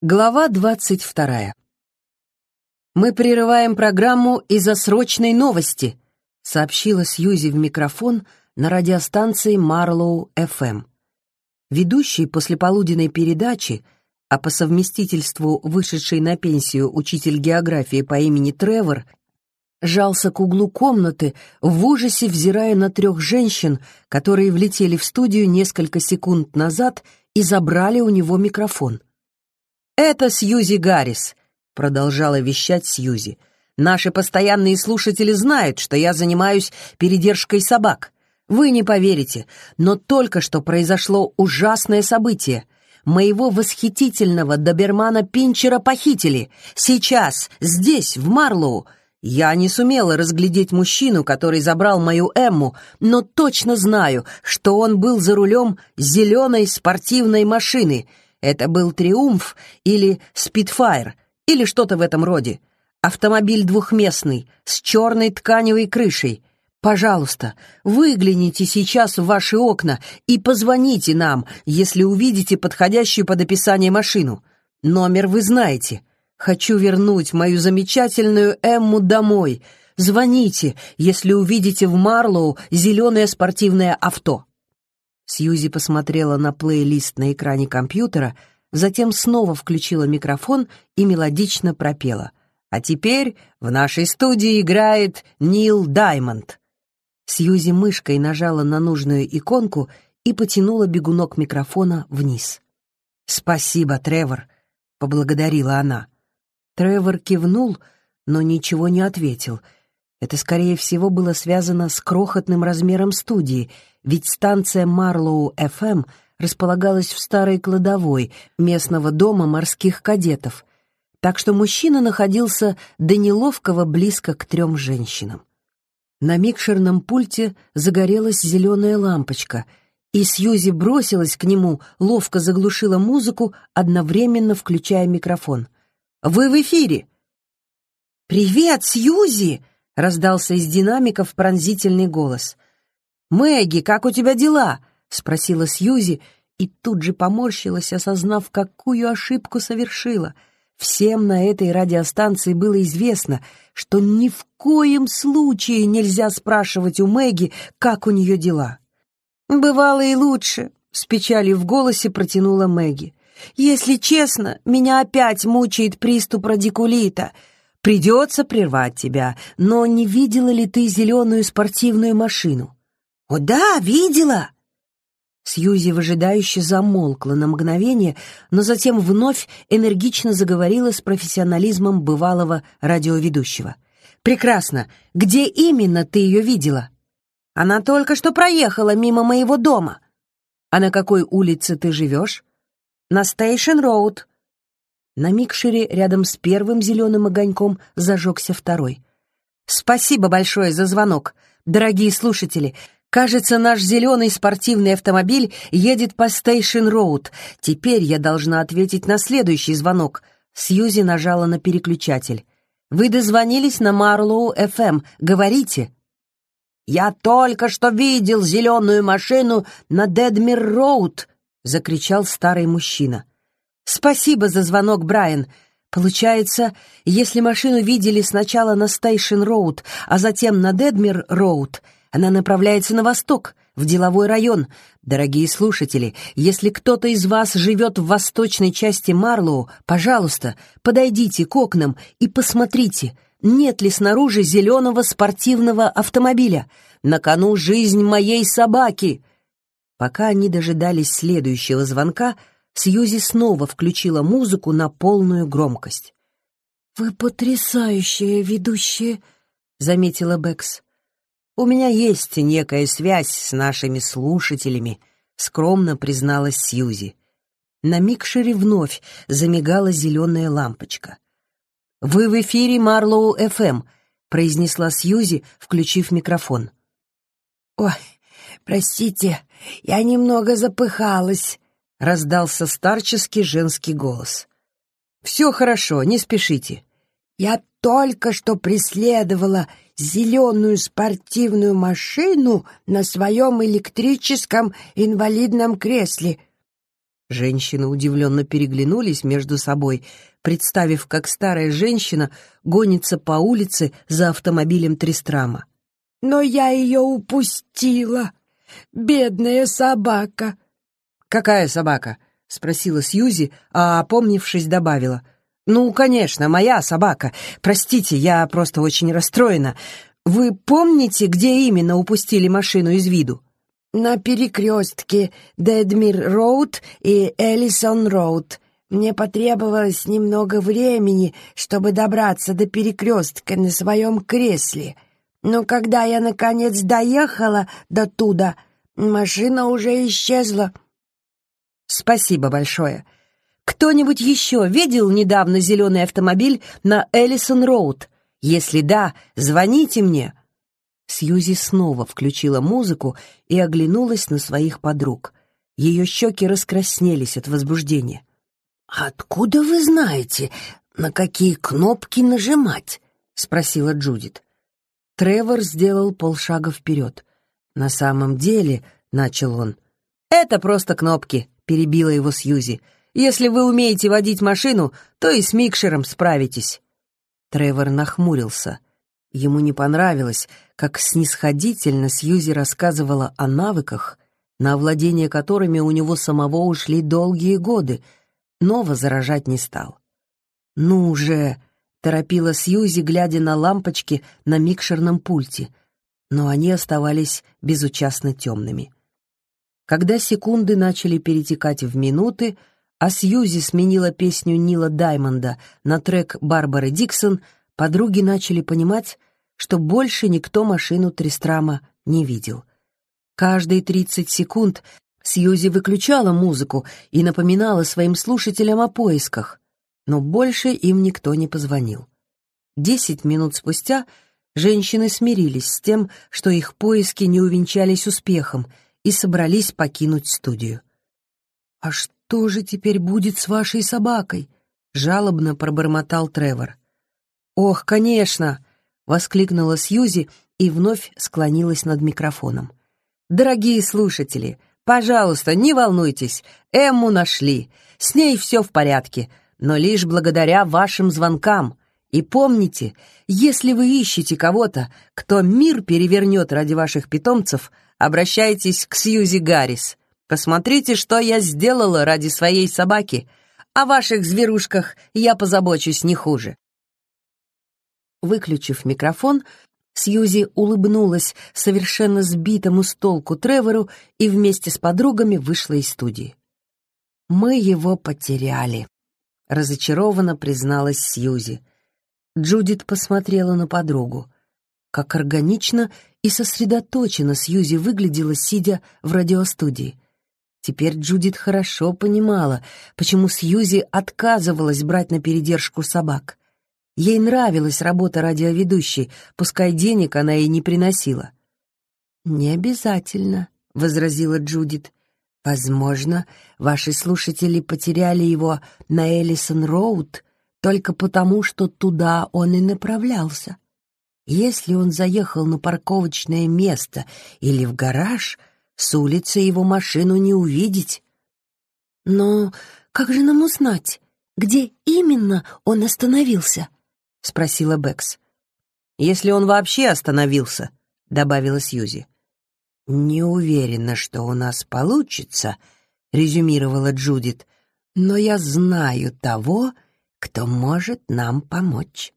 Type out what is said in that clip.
Глава двадцать вторая. «Мы прерываем программу из-за срочной новости», сообщила Сьюзи в микрофон на радиостанции Марлоу FM. Ведущий послеполуденной передачи, а по совместительству вышедший на пенсию учитель географии по имени Тревор, жался к углу комнаты, в ужасе взирая на трех женщин, которые влетели в студию несколько секунд назад и забрали у него микрофон. «Это Сьюзи Гаррис», — продолжала вещать Сьюзи. «Наши постоянные слушатели знают, что я занимаюсь передержкой собак. Вы не поверите, но только что произошло ужасное событие. Моего восхитительного добермана Пинчера похитили. Сейчас, здесь, в Марлоу. Я не сумела разглядеть мужчину, который забрал мою Эмму, но точно знаю, что он был за рулем зеленой спортивной машины — это был «Триумф» или «Спитфайр» или что-то в этом роде. Автомобиль двухместный, с черной тканевой крышей. Пожалуйста, выгляните сейчас в ваши окна и позвоните нам, если увидите подходящую под описание машину. Номер вы знаете. Хочу вернуть мою замечательную Эмму домой. Звоните, если увидите в Марлоу зеленое спортивное авто. Сьюзи посмотрела на плейлист на экране компьютера, затем снова включила микрофон и мелодично пропела. «А теперь в нашей студии играет Нил Даймонд». Сьюзи мышкой нажала на нужную иконку и потянула бегунок микрофона вниз. «Спасибо, Тревор», — поблагодарила она. Тревор кивнул, но ничего не ответил. Это, скорее всего, было связано с крохотным размером студии — ведь станция Марлоу-ФМ располагалась в старой кладовой местного дома морских кадетов, так что мужчина находился до неловкого близко к трем женщинам. На микшерном пульте загорелась зеленая лампочка, и Сьюзи бросилась к нему, ловко заглушила музыку, одновременно включая микрофон. «Вы в эфире!» «Привет, Сьюзи!» — раздался из динамиков пронзительный голос — «Мэгги, как у тебя дела?» — спросила Сьюзи, и тут же поморщилась, осознав, какую ошибку совершила. Всем на этой радиостанции было известно, что ни в коем случае нельзя спрашивать у Мэгги, как у нее дела. «Бывало и лучше», — с печалью в голосе протянула Мэгги. «Если честно, меня опять мучает приступ радикулита. Придется прервать тебя, но не видела ли ты зеленую спортивную машину?» «О да, видела!» Сьюзи выжидающе замолкла на мгновение, но затем вновь энергично заговорила с профессионализмом бывалого радиоведущего. «Прекрасно! Где именно ты ее видела?» «Она только что проехала мимо моего дома». «А на какой улице ты живешь?» «На Стейшн-Роуд». На микшере рядом с первым зеленым огоньком зажегся второй. «Спасибо большое за звонок. Дорогие слушатели, Кажется, наш зеленый спортивный автомобиль едет по Стейшн-Роуд. Теперь я должна ответить на следующий звонок. Сьюзи нажала на переключатель. Вы дозвонились на Марлоу-ФМ. Говорите. «Я только что видел зеленую машину на Дедмир-Роуд!» — закричал старый мужчина. «Спасибо за звонок, Брайан. Получается, если машину видели сначала на Стейшн-Роуд, а затем на Дедмир-Роуд — она направляется на восток, в деловой район. Дорогие слушатели, если кто-то из вас живет в восточной части Марлоу, пожалуйста, подойдите к окнам и посмотрите, нет ли снаружи зеленого спортивного автомобиля. На кону жизнь моей собаки. Пока они дожидались следующего звонка, Сьюзи снова включила музыку на полную громкость. «Вы потрясающая ведущая», — заметила Бэкс. «У меня есть некая связь с нашими слушателями», — скромно призналась Сьюзи. На микшере вновь замигала зеленая лампочка. «Вы в эфире Марлоу ФМ», — произнесла Сьюзи, включив микрофон. «Ой, простите, я немного запыхалась», — раздался старческий женский голос. «Все хорошо, не спешите». «Я только что преследовала зеленую спортивную машину на своем электрическом инвалидном кресле. Женщины удивленно переглянулись между собой, представив, как старая женщина гонится по улице за автомобилем Тристрама. «Но я ее упустила! Бедная собака!» «Какая собака?» — спросила Сьюзи, а, опомнившись, добавила. «Ну, конечно, моя собака. Простите, я просто очень расстроена. Вы помните, где именно упустили машину из виду?» на перекрестке Дедмир-Роуд и Эллисон-Роуд. Мне потребовалось немного времени, чтобы добраться до перекрестка на своем кресле. Но когда я, наконец, доехала до туда, машина уже исчезла. Спасибо большое. Кто-нибудь еще видел недавно зеленый автомобиль на Эллисон-Роуд? Если да, звоните мне. Сьюзи снова включила музыку и оглянулась на своих подруг. Ее щеки раскраснелись от возбуждения. «Откуда вы знаете, на какие кнопки нажимать?» — спросила Джудит. Тревор сделал полшага вперед. «На самом деле», — начал он, — «это просто кнопки», — перебила его Сьюзи. «Если вы умеете водить машину, то и с микшером справитесь». Тревор нахмурился. Ему не понравилось, как снисходительно Сьюзи рассказывала о навыках, на овладение которыми у него самого ушли долгие годы, но возражать не стал. «Ну же!» — торопила Сьюзи, глядя на лампочки на микшерном пульте, но они оставались безучастно темными. Когда секунды начали перетекать в минуты, а Сьюзи сменила песню Нила Даймонда на трек Барбары Диксон — подруги начали понимать, что больше никто машину Тристрама не видел. Каждые 30 секунд Сьюзи выключала музыку и напоминала своим слушателям о поисках, но больше им никто не позвонил. Десять минут спустя женщины смирились с тем, что их поиски не увенчались успехом, и собрались покинуть студию. «А что же теперь будет с вашей собакой?» — жалобно пробормотал Тревор. «Ох, конечно!» — воскликнула Сьюзи и вновь склонилась над микрофоном. «Дорогие слушатели, пожалуйста, не волнуйтесь, Эмму нашли, с ней все в порядке, но лишь благодаря вашим звонкам. И помните, если вы ищете кого-то, кто мир перевернет ради ваших питомцев, обращайтесь к Сьюзи Гаррис. Посмотрите, что я сделала ради своей собаки. О ваших зверушках я позабочусь не хуже. Выключив микрофон, Сьюзи улыбнулась совершенно сбитому с толку Тревору и вместе с подругами вышла из студии. «Мы его потеряли», — разочарованно призналась Сьюзи. Джудит посмотрела на подругу. Как органично и сосредоточенно Сьюзи выглядела, сидя в радиостудии. Теперь Джудит хорошо понимала, почему Сьюзи отказывалась брать на передержку собак. Ей нравилась работа радиоведущей, пускай денег она ей не приносила. «Не обязательно», — возразила Джудит. «Возможно, ваши слушатели потеряли его на Эллисон-Роуд только потому, что туда он и направлялся. Если он заехал на парковочное место или в гараж, с улицы его машину не увидеть». «Но как же нам узнать, где именно он остановился?» — спросила Бэкс. «Если он вообще остановился», — добавила Сьюзи. «Не уверена, что у нас получится», — резюмировала Джудит, «но я знаю того, кто может нам помочь».